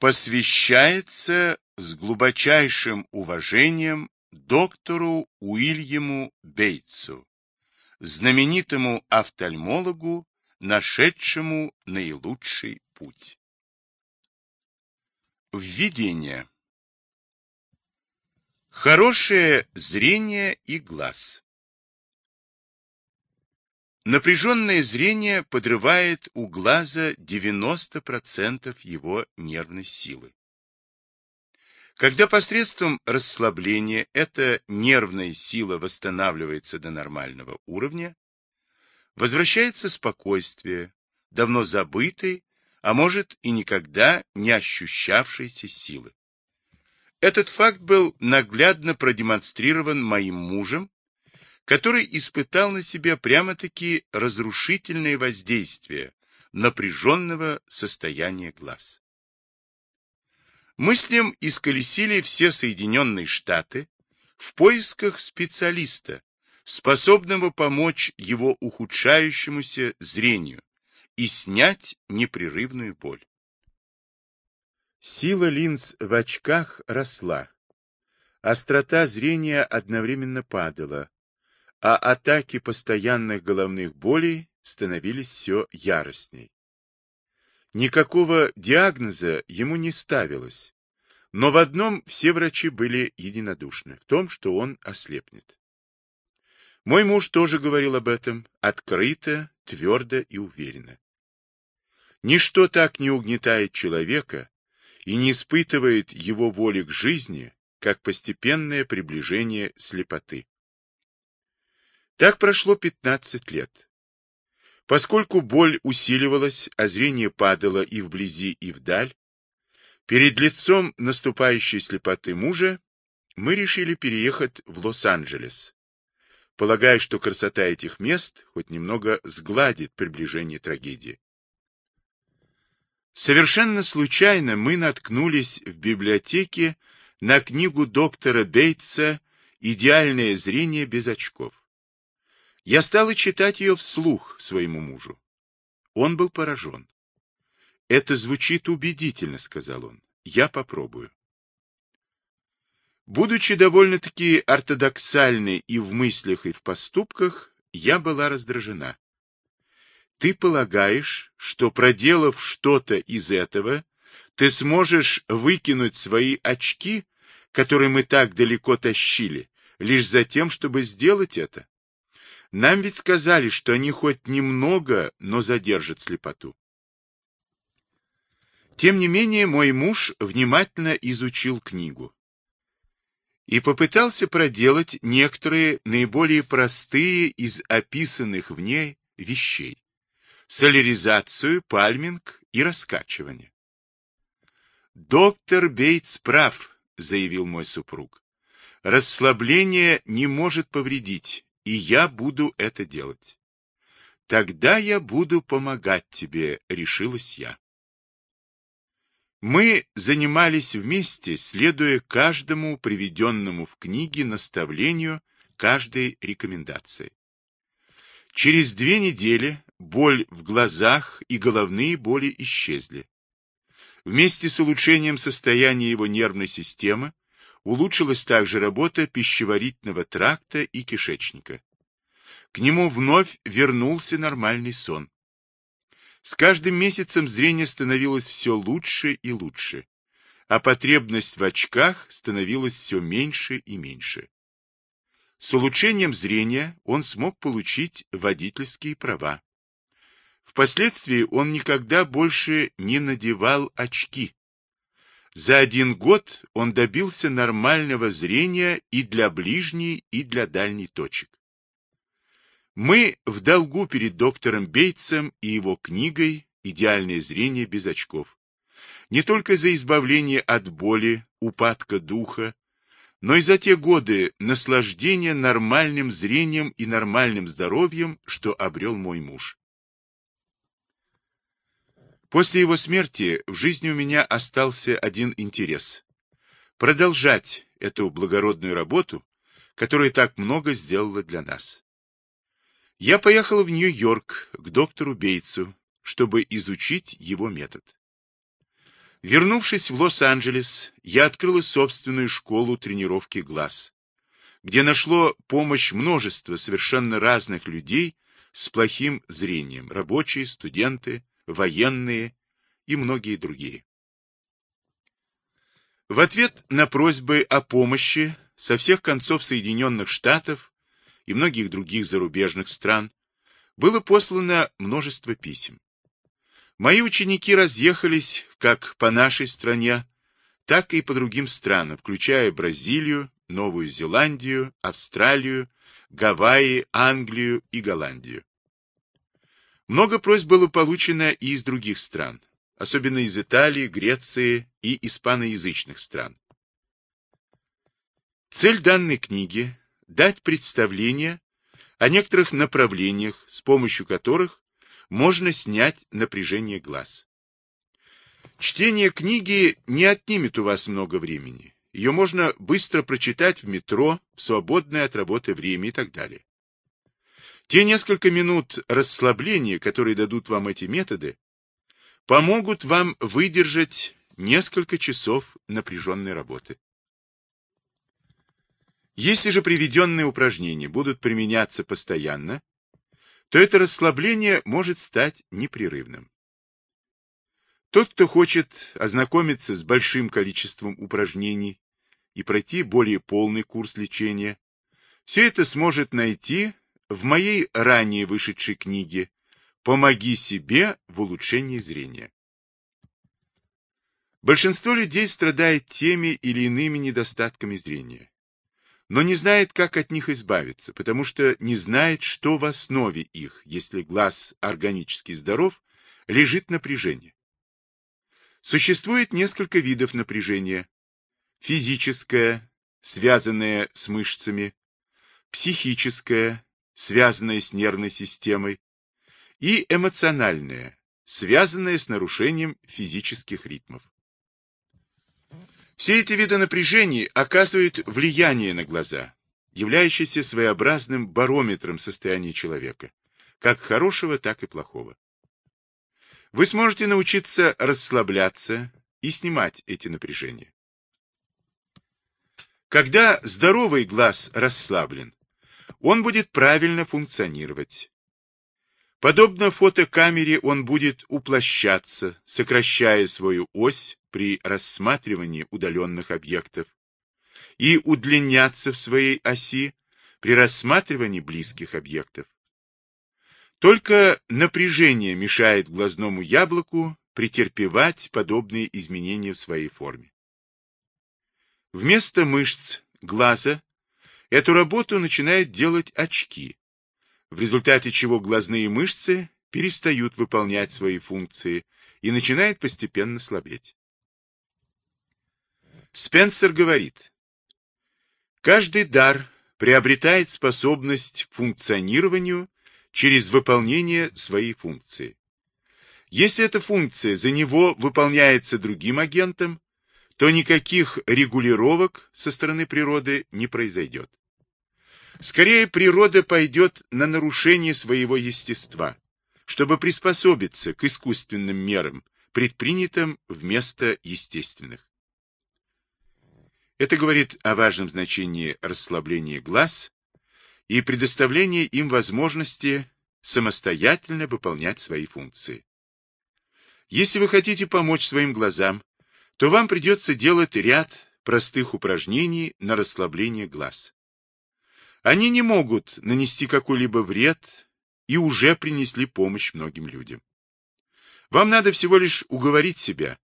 посвящается с глубочайшим уважением доктору Уильяму Бейтсу, знаменитому офтальмологу, нашедшему наилучший путь. Введение. Хорошее зрение и глаз. Напряженное зрение подрывает у глаза 90% его нервной силы. Когда посредством расслабления эта нервная сила восстанавливается до нормального уровня, возвращается спокойствие, давно забытой, а может и никогда не ощущавшейся силы. Этот факт был наглядно продемонстрирован моим мужем, который испытал на себе прямо-таки разрушительное воздействие напряженного состояния глаз. Мы с ним исколесили все Соединенные Штаты в поисках специалиста, способного помочь его ухудшающемуся зрению и снять непрерывную боль. Сила линз в очках росла. Острота зрения одновременно падала, а атаки постоянных головных болей становились все яростней. Никакого диагноза ему не ставилось, но в одном все врачи были единодушны, в том, что он ослепнет. Мой муж тоже говорил об этом, открыто, твердо и уверенно. Ничто так не угнетает человека, и не испытывает его воли к жизни, как постепенное приближение слепоты. Так прошло 15 лет. Поскольку боль усиливалась, а зрение падало и вблизи, и вдаль, перед лицом наступающей слепоты мужа мы решили переехать в Лос-Анджелес, полагая, что красота этих мест хоть немного сгладит приближение трагедии. Совершенно случайно мы наткнулись в библиотеке на книгу доктора Бейтса «Идеальное зрение без очков». Я стала читать ее вслух своему мужу. Он был поражен. «Это звучит убедительно», — сказал он. «Я попробую». Будучи довольно-таки ортодоксальной и в мыслях, и в поступках, я была раздражена. Ты полагаешь, что проделав что-то из этого, ты сможешь выкинуть свои очки, которые мы так далеко тащили, лишь за тем, чтобы сделать это? Нам ведь сказали, что они хоть немного, но задержат слепоту. Тем не менее, мой муж внимательно изучил книгу и попытался проделать некоторые наиболее простые из описанных в ней вещей соляризацию, пальминг и раскачивание. «Доктор Бейтс прав», — заявил мой супруг. «Расслабление не может повредить, и я буду это делать». «Тогда я буду помогать тебе», — решилась я. Мы занимались вместе, следуя каждому приведенному в книге наставлению каждой рекомендации. Через две недели боль в глазах и головные боли исчезли. Вместе с улучшением состояния его нервной системы улучшилась также работа пищеварительного тракта и кишечника. К нему вновь вернулся нормальный сон. С каждым месяцем зрение становилось все лучше и лучше, а потребность в очках становилась все меньше и меньше. С улучшением зрения он смог получить водительские права. Впоследствии он никогда больше не надевал очки. За один год он добился нормального зрения и для ближней, и для дальней точек. Мы в долгу перед доктором Бейтсом и его книгой «Идеальное зрение без очков». Не только за избавление от боли, упадка духа, но и за те годы наслаждения нормальным зрением и нормальным здоровьем, что обрел мой муж. После его смерти в жизни у меня остался один интерес – продолжать эту благородную работу, которая так много сделала для нас. Я поехал в Нью-Йорк к доктору Бейтсу, чтобы изучить его метод. Вернувшись в Лос-Анджелес, я открыла собственную школу тренировки глаз, где нашло помощь множество совершенно разных людей с плохим зрением, рабочие, студенты, военные и многие другие. В ответ на просьбы о помощи со всех концов Соединенных Штатов и многих других зарубежных стран было послано множество писем. Мои ученики разъехались как по нашей стране, так и по другим странам, включая Бразилию, Новую Зеландию, Австралию, Гавайи, Англию и Голландию. Много просьб было получено и из других стран, особенно из Италии, Греции и испаноязычных стран. Цель данной книги – дать представление о некоторых направлениях, с помощью которых можно снять напряжение глаз. Чтение книги не отнимет у вас много времени. Ее можно быстро прочитать в метро, в свободное от работы время и так далее. Те несколько минут расслабления, которые дадут вам эти методы, помогут вам выдержать несколько часов напряженной работы. Если же приведенные упражнения будут применяться постоянно, то это расслабление может стать непрерывным. Тот, кто хочет ознакомиться с большим количеством упражнений и пройти более полный курс лечения, все это сможет найти в моей ранее вышедшей книге «Помоги себе в улучшении зрения». Большинство людей страдает теми или иными недостатками зрения но не знает, как от них избавиться, потому что не знает, что в основе их, если глаз органически здоров, лежит напряжение. Существует несколько видов напряжения. Физическое, связанное с мышцами, психическое, связанное с нервной системой, и эмоциональное, связанное с нарушением физических ритмов. Все эти виды напряжений оказывают влияние на глаза, являющееся своеобразным барометром состояния человека, как хорошего, так и плохого. Вы сможете научиться расслабляться и снимать эти напряжения. Когда здоровый глаз расслаблен, он будет правильно функционировать. Подобно фотокамере он будет уплощаться, сокращая свою ось при рассматривании удаленных объектов и удлиняться в своей оси при рассматривании близких объектов. Только напряжение мешает глазному яблоку претерпевать подобные изменения в своей форме. Вместо мышц глаза эту работу начинают делать очки, в результате чего глазные мышцы перестают выполнять свои функции и начинают постепенно слабеть. Спенсер говорит, каждый дар приобретает способность к функционированию через выполнение своей функции. Если эта функция за него выполняется другим агентом, то никаких регулировок со стороны природы не произойдет. Скорее, природа пойдет на нарушение своего естества, чтобы приспособиться к искусственным мерам, предпринятым вместо естественных. Это говорит о важном значении расслабления глаз и предоставления им возможности самостоятельно выполнять свои функции. Если вы хотите помочь своим глазам, то вам придется делать ряд простых упражнений на расслабление глаз. Они не могут нанести какой-либо вред и уже принесли помощь многим людям. Вам надо всего лишь уговорить себя,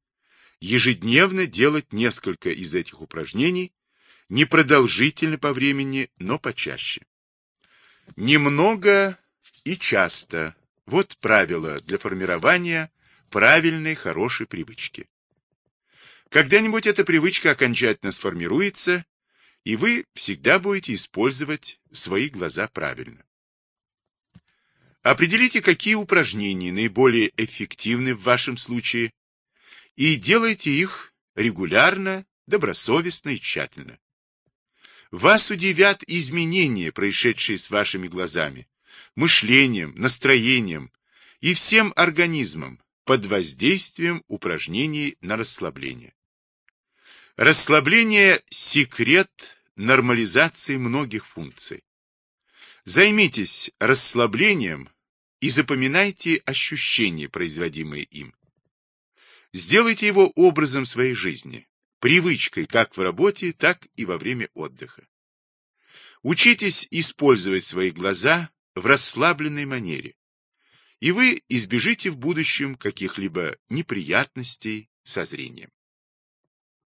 ежедневно делать несколько из этих упражнений, не продолжительно по времени, но почаще. Немного и часто. Вот правило для формирования правильной, хорошей привычки. Когда-нибудь эта привычка окончательно сформируется, и вы всегда будете использовать свои глаза правильно. Определите, какие упражнения наиболее эффективны в вашем случае, и делайте их регулярно, добросовестно и тщательно. Вас удивят изменения, происшедшие с вашими глазами, мышлением, настроением и всем организмом, под воздействием упражнений на расслабление. Расслабление – секрет нормализации многих функций. Займитесь расслаблением и запоминайте ощущения, производимые им. Сделайте его образом своей жизни, привычкой как в работе, так и во время отдыха. Учитесь использовать свои глаза в расслабленной манере, и вы избежите в будущем каких-либо неприятностей со зрением.